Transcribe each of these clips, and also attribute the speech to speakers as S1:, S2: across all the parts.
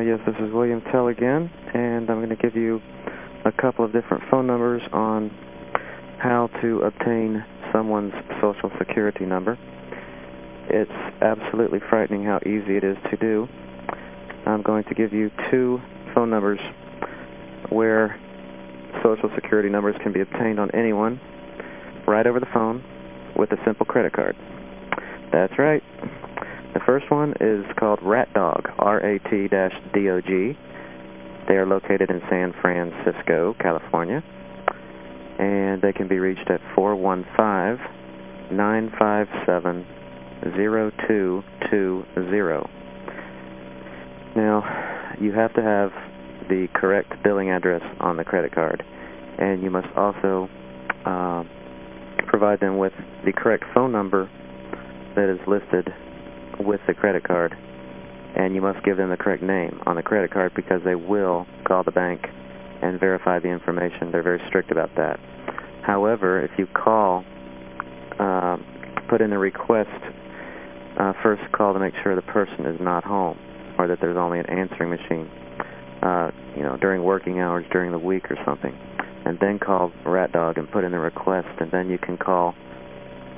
S1: Uh, yes, this is William Tell again, and I'm going to give you a couple of different phone numbers on how to obtain someone's social security number. It's absolutely frightening how easy it is to do. I'm going to give you two phone numbers where social security numbers can be obtained on anyone right over the phone with a simple credit card. That's right. The first one is called RatDog, R-A-T-D-O-G. They are located in San Francisco, California. And they can be reached at 415-957-0220. Now, you have to have the correct billing address on the credit card. And you must also uh, provide them with the correct phone number that is listed with the credit card, and you must give them the correct name on the credit card because they will call the bank and verify the information. They're very strict about that. However, if you call, uh, put in a request, uh, first call to make sure the person is not home or that there's only an answering machine, uh, you know, during working hours during the week or something. And then call RatDog and put in the request, and then you can call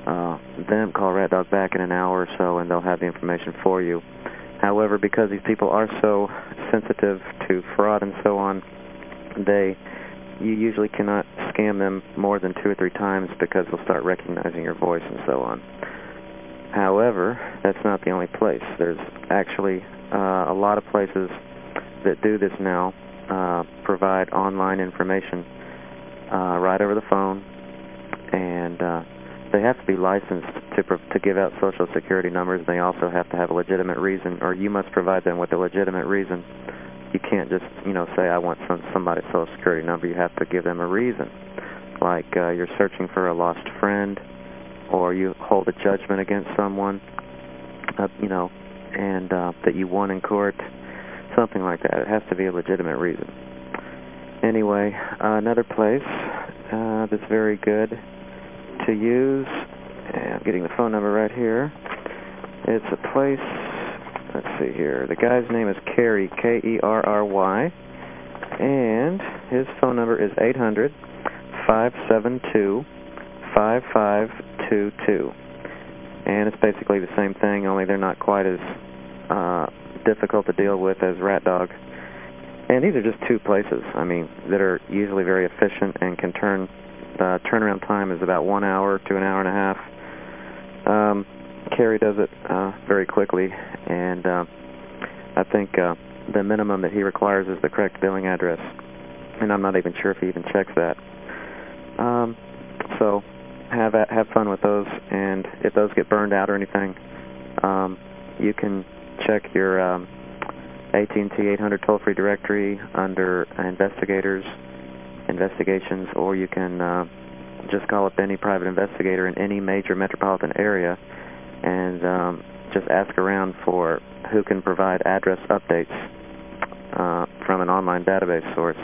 S1: uh, them, call RatDog back in an hour or so, and they'll have the information for you. However, because these people are so sensitive to fraud and so on, they you usually cannot scam them more than two or three times because they'll start recognizing your voice and so on. However, that's not the only place. There's actually uh, a lot of places that do this now, uh, provide online information uh, right over the phone, and uh, they have to be licensed to, to give out Social Security numbers. They also have to have a legitimate reason, or you must provide them with a legitimate reason. You can't just, you know, say, I want some, somebody's Social Security number. You have to give them a reason. Like uh, you're searching for a lost friend, or you hold a judgment against someone, uh, you know, and uh, that you won in court, something like that. It has to be a legitimate reason. Anyway, another place uh, that's very good to use, and I'm getting the phone number right here. It's a place, let's see here, the guy's name is Kerry, K-E-R-R-Y, and his phone number is 800-572-5522. And it's basically the same thing, only they're not quite as uh, difficult to deal with as RatDog. And these are just two places, I mean, that are usually very efficient and can turn uh, turnaround time is about one hour to an hour and a half. Um, does it uh, very quickly, and uh, I think uh, the minimum that he requires is the correct billing address, and I'm not even sure if he even checks that. Um, so have have fun with those, and if those get burned out or anything, um, you can check your um, AT&T 800 toll-free directory under investigators investigations, or you can uh, just call up any private investigator in any major metropolitan area and um, just ask around for who can provide address updates uh, from an online database source.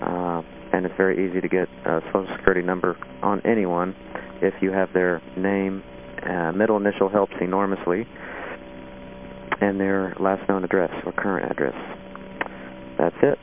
S1: Uh, and it's very easy to get a Social Security number on anyone if you have their name. Uh, middle initial helps enormously, and their last known address or current address. That's it.